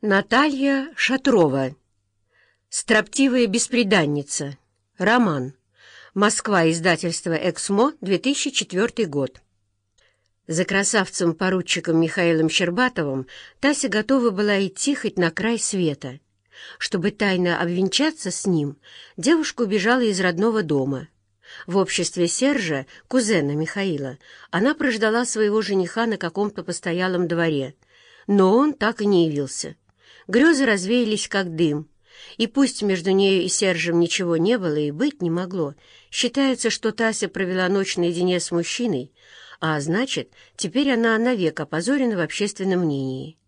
Наталья Шатрова. Строптивая бесприданница. Роман. Москва. Издательство «Эксмо», 2004 год. За красавцем-поручиком Михаилом Щербатовым Тася готова была идти хоть на край света. Чтобы тайно обвенчаться с ним, девушка убежала из родного дома. В обществе Сержа, кузена Михаила, она прождала своего жениха на каком-то постоялом дворе, но он так и не явился. Грезы развеялись, как дым, и пусть между нею и Сержем ничего не было и быть не могло, считается, что Тася провела ночь наедине с мужчиной, а значит, теперь она навек опозорена в общественном мнении.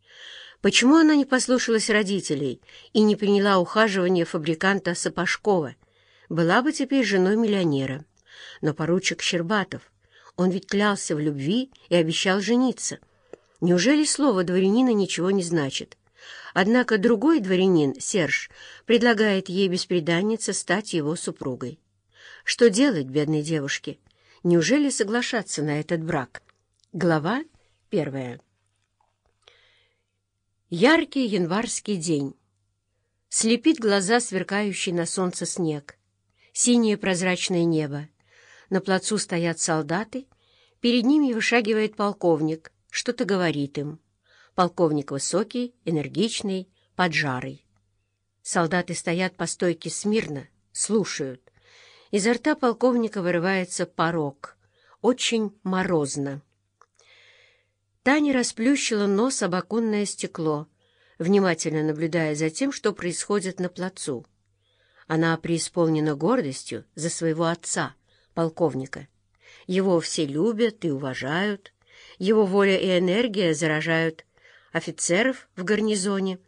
Почему она не послушалась родителей и не приняла ухаживание фабриканта Сапожкова? Была бы теперь женой миллионера. Но поручик Щербатов, он ведь клялся в любви и обещал жениться. Неужели слово дворянина ничего не значит? Однако другой дворянин, Серж, предлагает ей бесприданнице стать его супругой. Что делать, бедной девушке? Неужели соглашаться на этот брак? Глава первая. Яркий январский день. Слепит глаза сверкающий на солнце снег. Синее прозрачное небо. На плацу стоят солдаты. Перед ними вышагивает полковник, что-то говорит им. Полковник высокий, энергичный, поджарый. Солдаты стоят по стойке смирно, слушают. Изо рта полковника вырывается порог. Очень морозно. Таня расплющила нос об оконное стекло, внимательно наблюдая за тем, что происходит на плацу. Она преисполнена гордостью за своего отца, полковника. Его все любят и уважают. Его воля и энергия заражают офицеров в гарнизоне.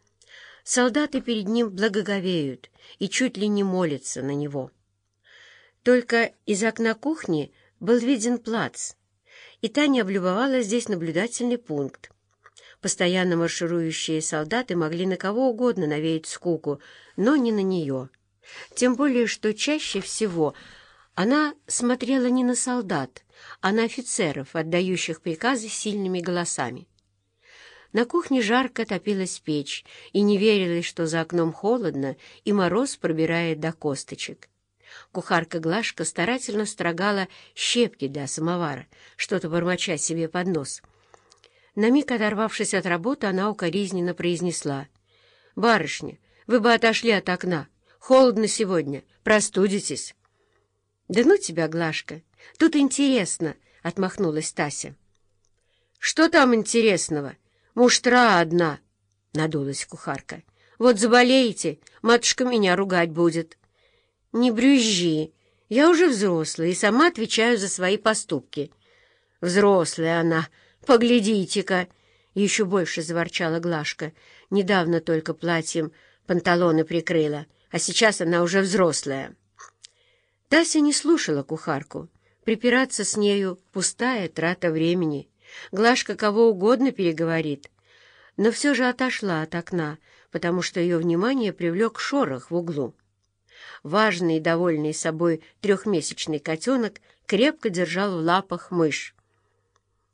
Солдаты перед ним благоговеют и чуть ли не молятся на него. Только из окна кухни был виден плац, и Таня облюбовала здесь наблюдательный пункт. Постоянно марширующие солдаты могли на кого угодно навеять скуку, но не на нее. Тем более, что чаще всего она смотрела не на солдат, а на офицеров, отдающих приказы сильными голосами. На кухне жарко топилась печь, и не верилось, что за окном холодно, и мороз пробирает до косточек. Кухарка Глашка старательно строгала щепки для самовара, что-то бормоча себе под нос. На миг оторвавшись от работы, она укоризненно произнесла. «Барышня, вы бы отошли от окна. Холодно сегодня. Простудитесь». «Да ну тебя, Глашка, тут интересно», — отмахнулась Тася. «Что там интересного?» Муштра одна, — надулась кухарка. Вот заболеете, матушка меня ругать будет. Не брюзжи, я уже взрослая и сама отвечаю за свои поступки. Взрослая она, поглядите-ка, еще больше заворчала Глашка. Недавно только платьем панталоны прикрыла, а сейчас она уже взрослая. Тася не слушала кухарку. Припираться с нею — пустая трата времени — Глашка кого угодно переговорит, но все же отошла от окна, потому что ее внимание привлек шорох в углу. Важный и довольный собой трехмесячный котенок крепко держал в лапах мышь.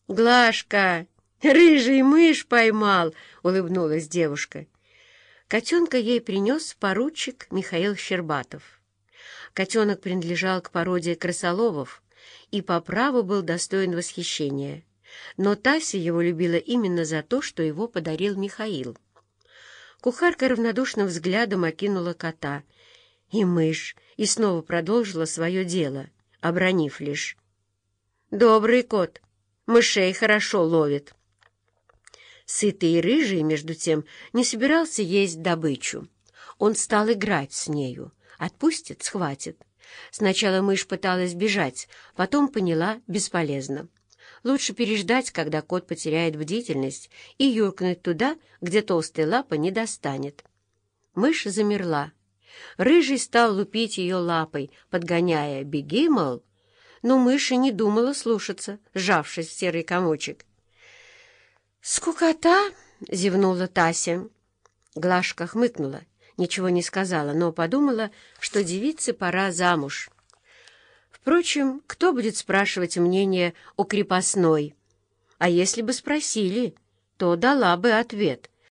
«Глашка, рыжий мышь поймал!» — улыбнулась девушка. Котенка ей принес поручик Михаил Щербатов. Котенок принадлежал к породе крысоловов и по праву был достоин восхищения но Тася его любила именно за то, что его подарил Михаил. Кухарка равнодушным взглядом окинула кота и мышь и снова продолжила свое дело, обронив лишь. «Добрый кот, мышей хорошо ловит». Сытый и рыжий, между тем, не собирался есть добычу. Он стал играть с нею. Отпустит — схватит. Сначала мышь пыталась бежать, потом поняла — бесполезно. Лучше переждать, когда кот потеряет бдительность, и юркнуть туда, где толстая лапа не достанет. Мышь замерла. Рыжий стал лупить ее лапой, подгоняя «беги, мол». Но мышь не думала слушаться, сжавшись в серый комочек. «Скукота!» — зевнула Тася. Глашка хмыкнула, ничего не сказала, но подумала, что девице пора замуж. Впрочем, кто будет спрашивать мнение о крепостной? А если бы спросили, то дала бы ответ —